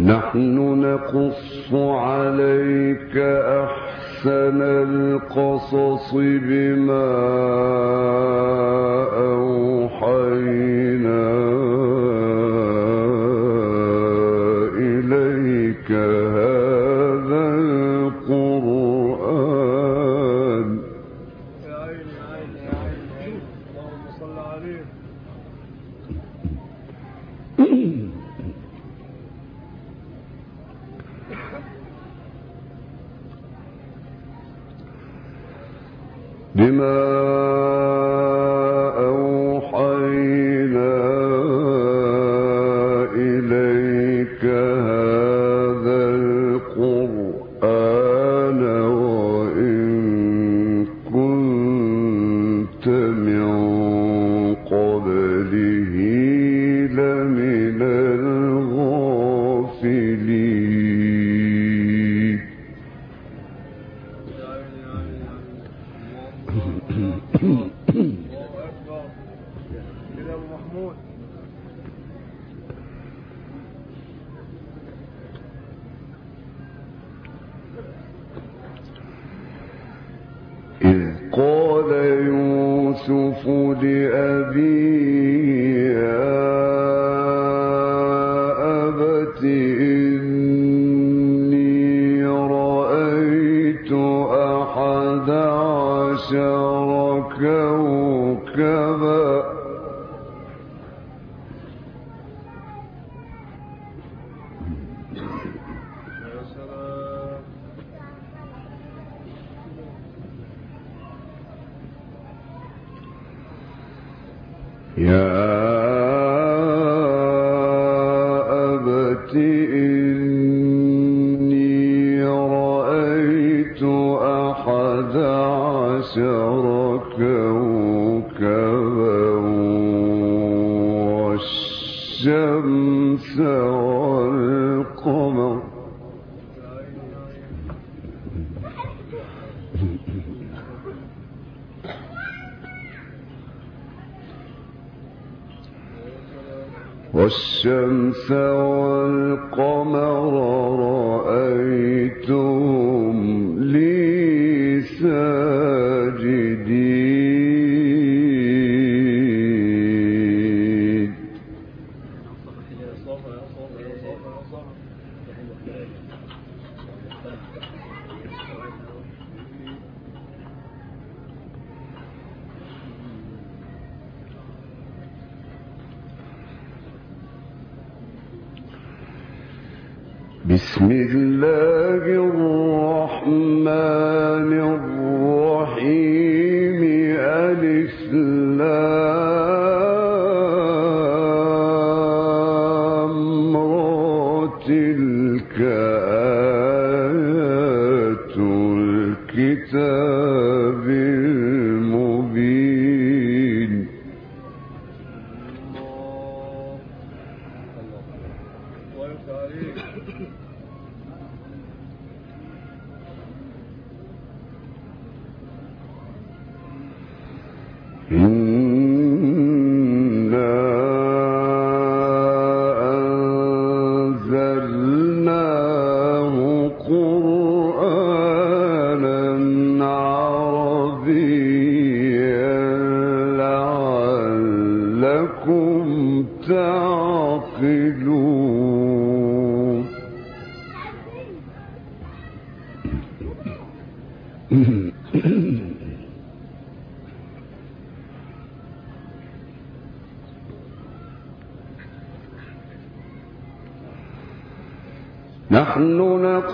نحن نقص عليك أحسن القصص بما أوحينا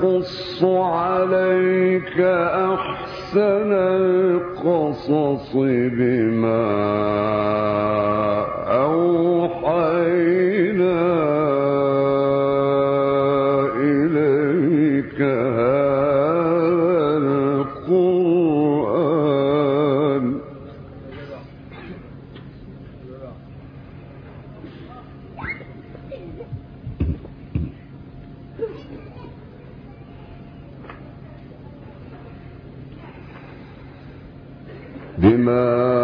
نقص عليك أحسن القصص بما أوحينا إليك هذا القرآن Thank you. بما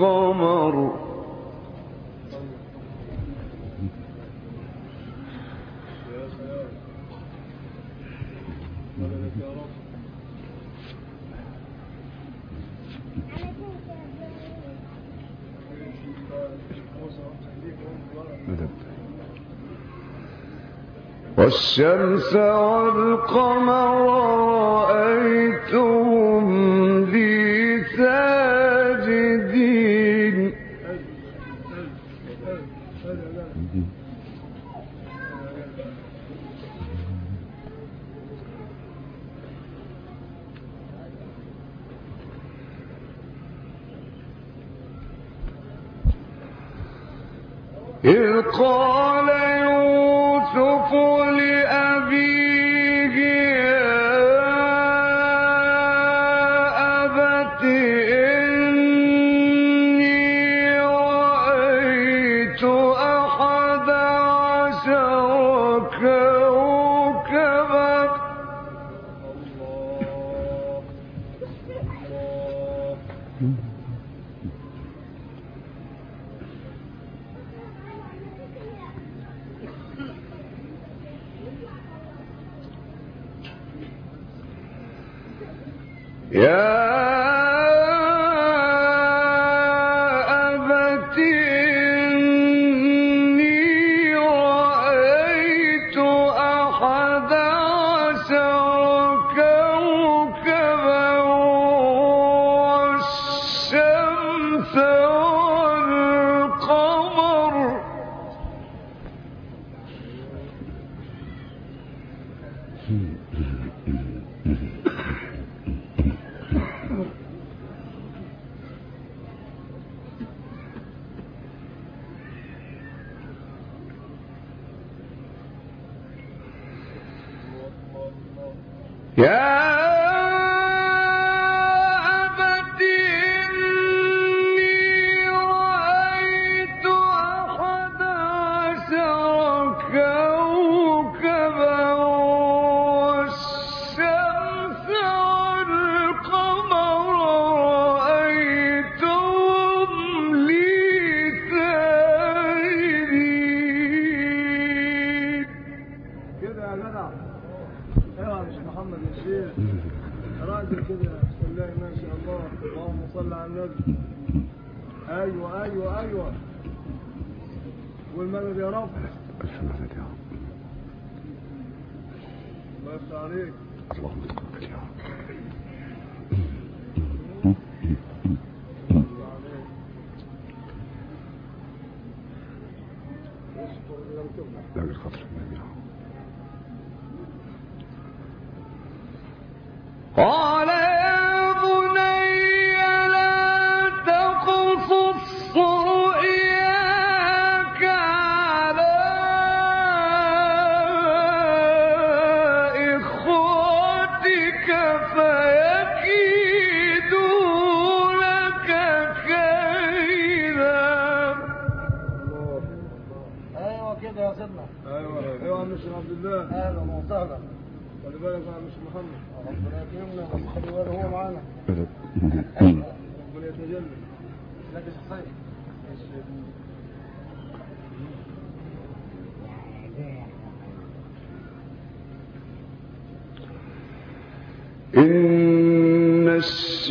القمر. والشمس والقمر رأيتم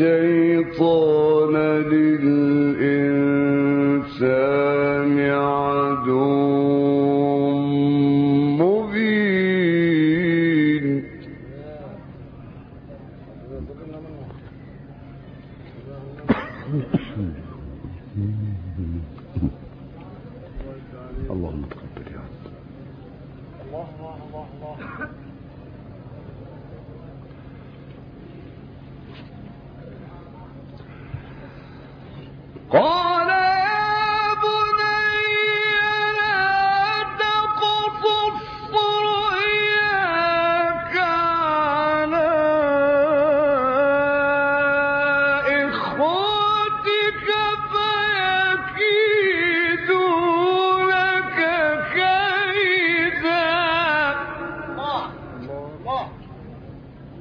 الشيطان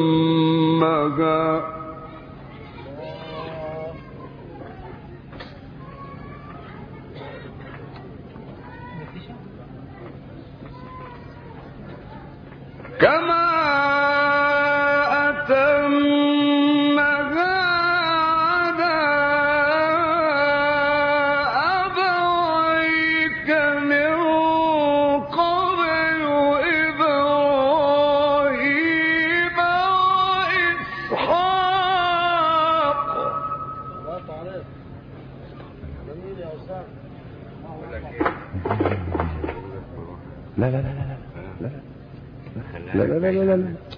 أمها نہیں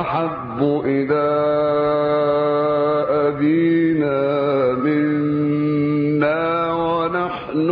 أحب إلى أبينا منا ونحن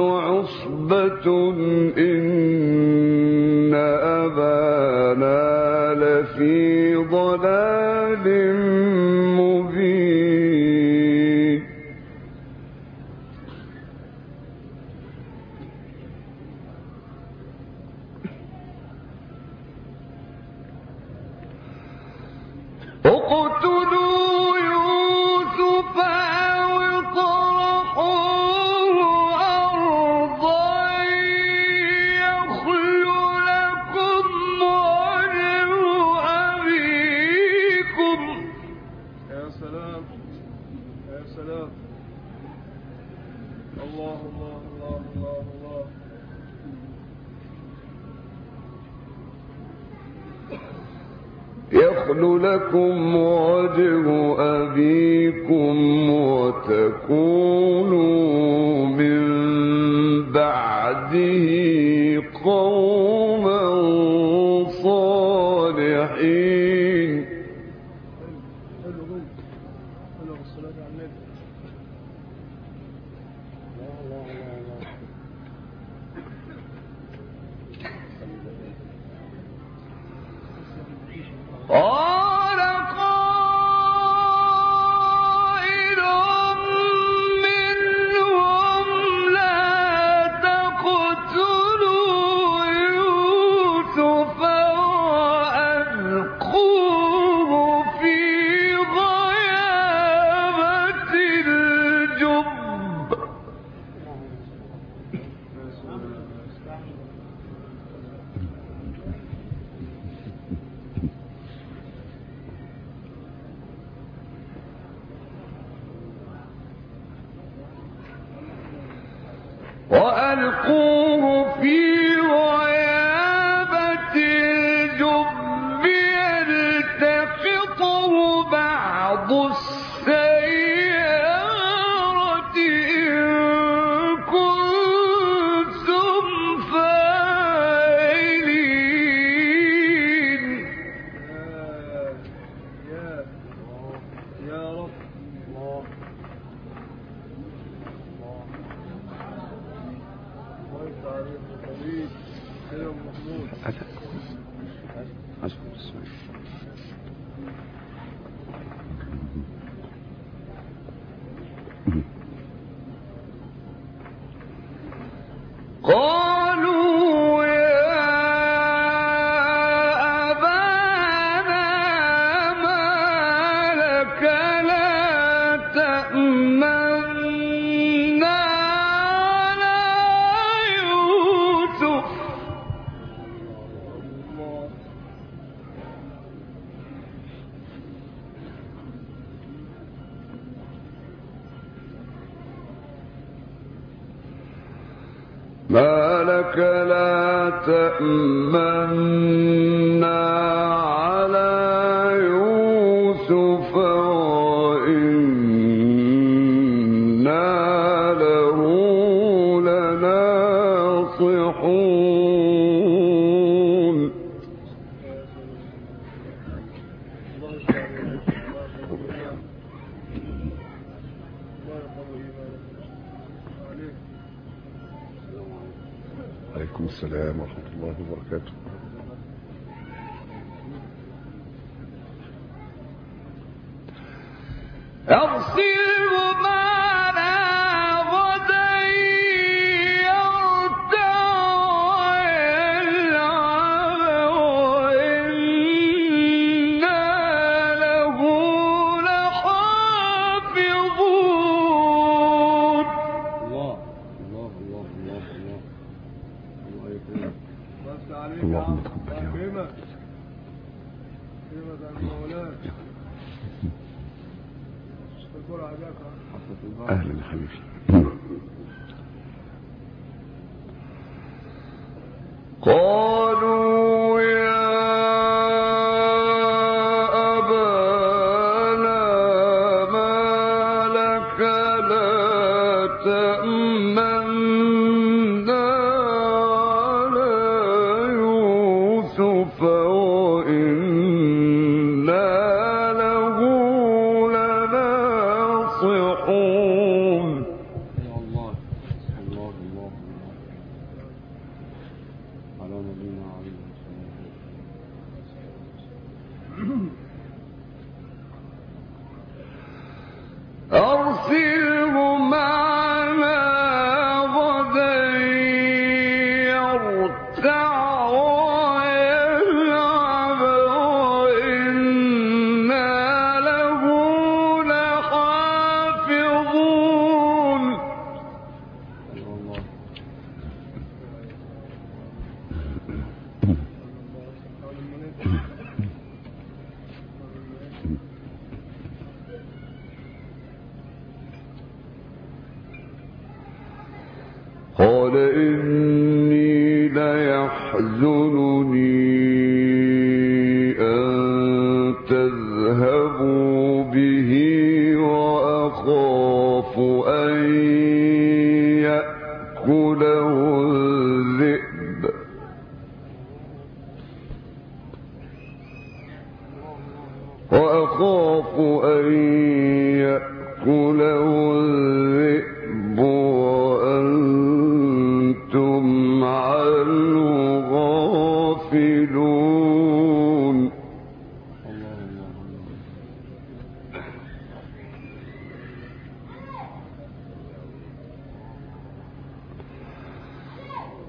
ما لك لا تأمنا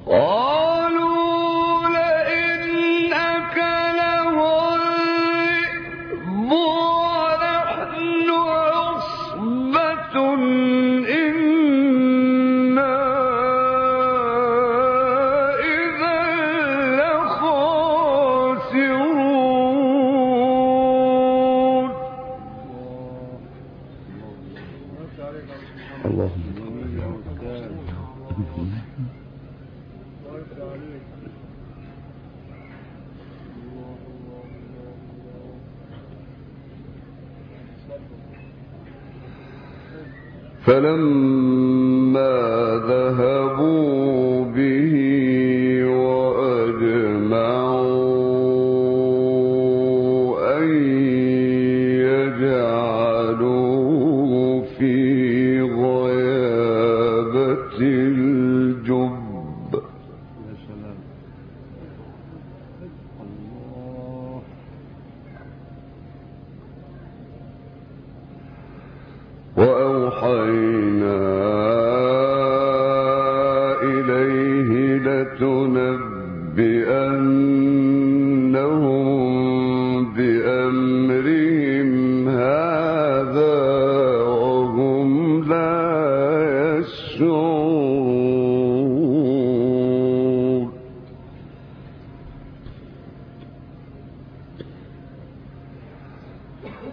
ہاں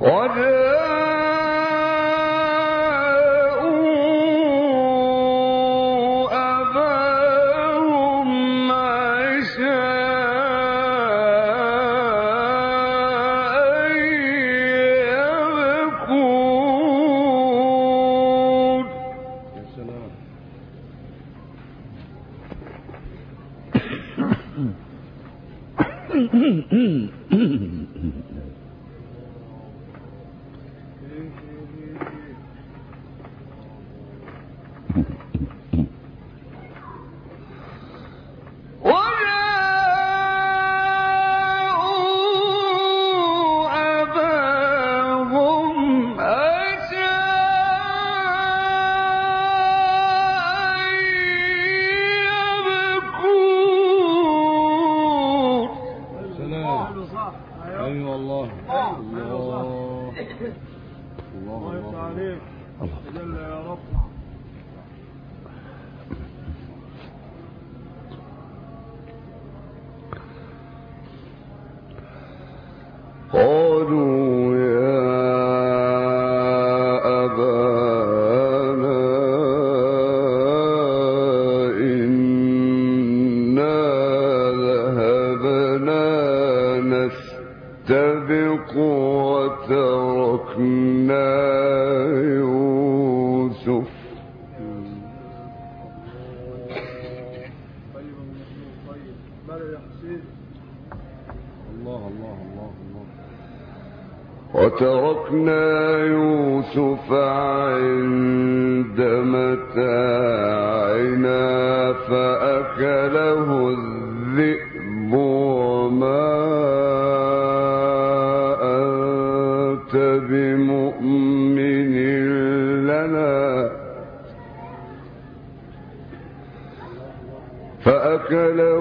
اور وتركنا يوسف عند متاعنا فأكله الذئب وما أنت بمؤمن لنا. فأكله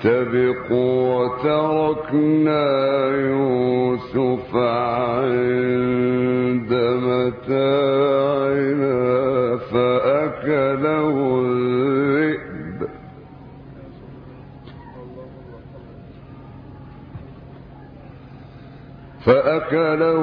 فاستبقوا وتركنا يوسف عند متاعنا فأكله الذئب فأكله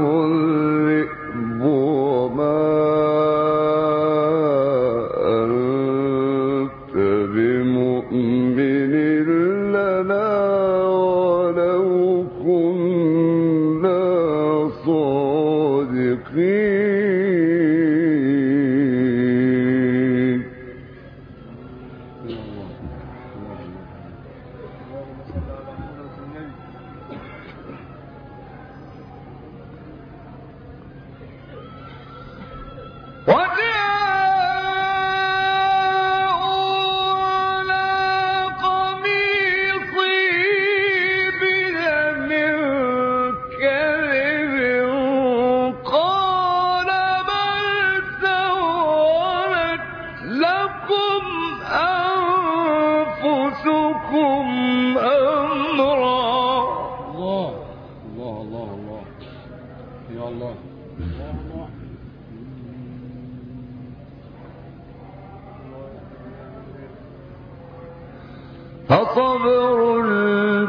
فصبر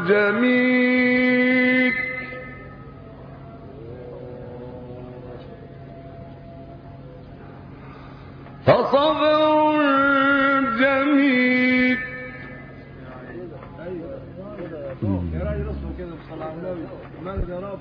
جميل فصبر جميل ما اقدر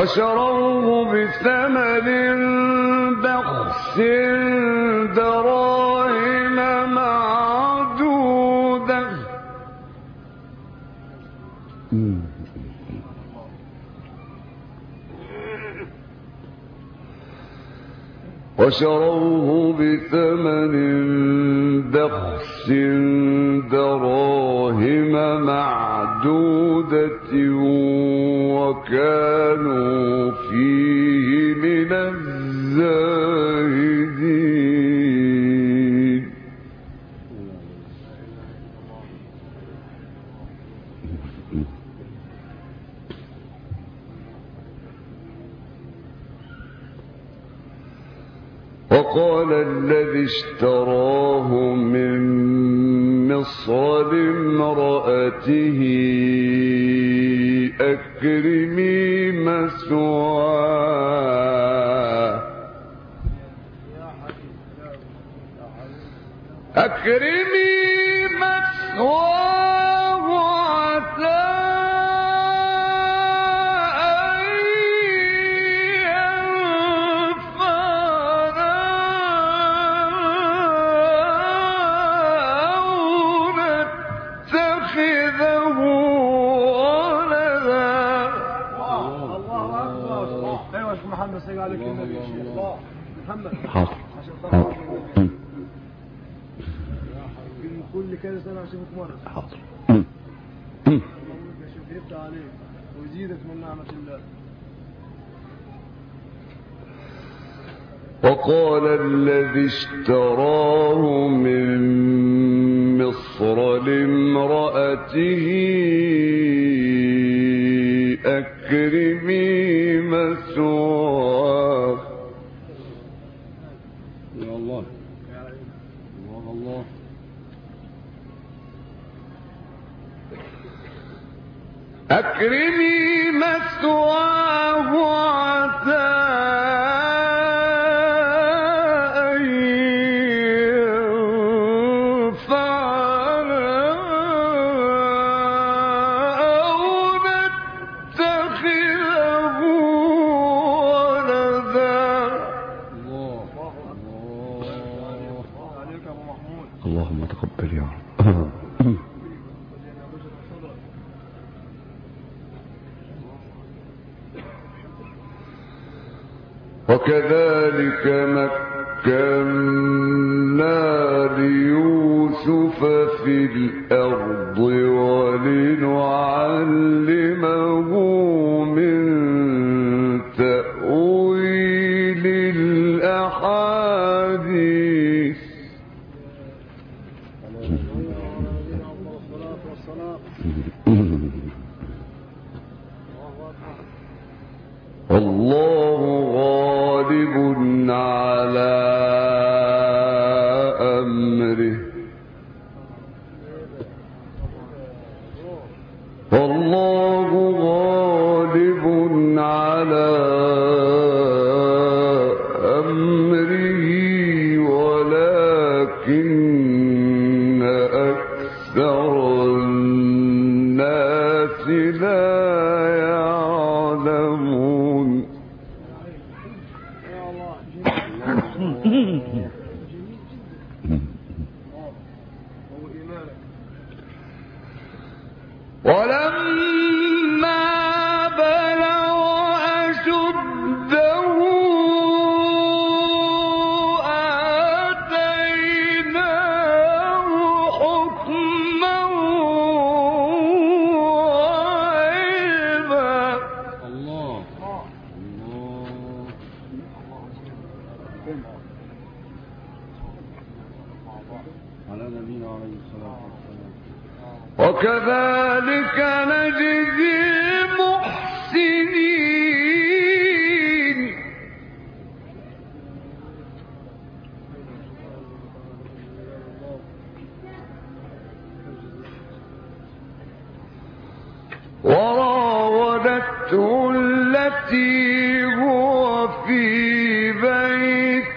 وشروه بثمن بخس دراهم معدودة. وشروه بثمن بخس دراهم معدودة. وكانوا فيه من الزاهدين. وقال الذي اشتراه من مصر لامرأته أكرمي محمد سيد عليك النبي يا شيخ الله محمد حاضر عشان حاضر طبعا مم. كل كده سنه عشان مره حاضر مم. يفتح عليك ويزيدك من نعمه الله وقال الذي اشتراه من مصر لامرأته أكرمي مثواه يا الله الله الله أكرمي مثواه مكنا ليوسف في الأرض ولنعلمه من تأويل الأحاديث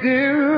بيتها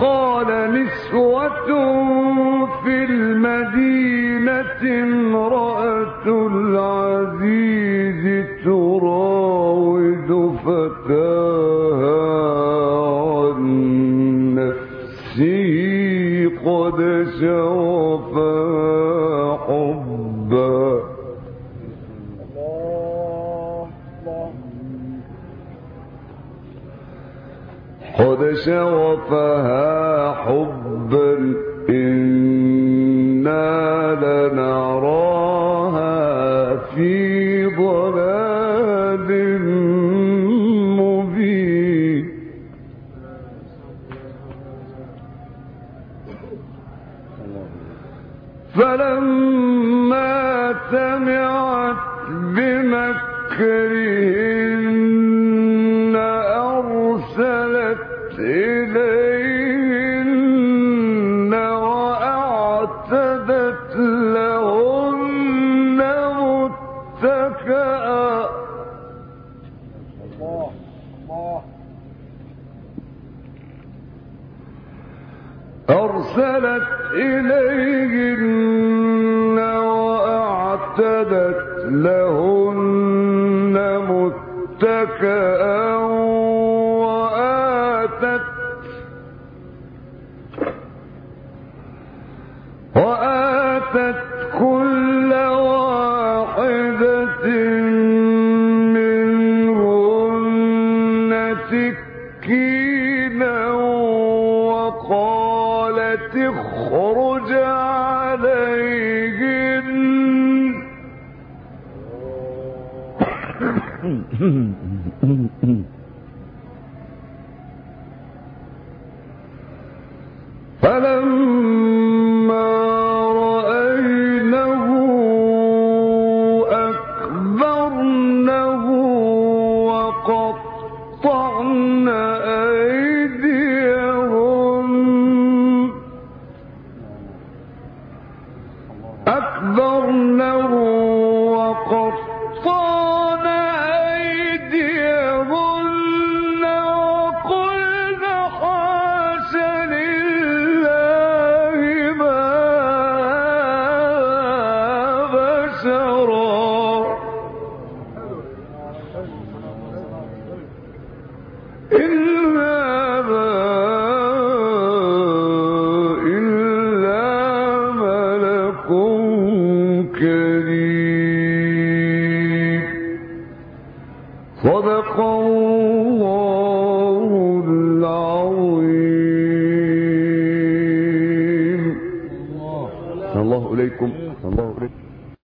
قال نسوة في المدينة امرأة العزيز تراود فتاة سرفها ایک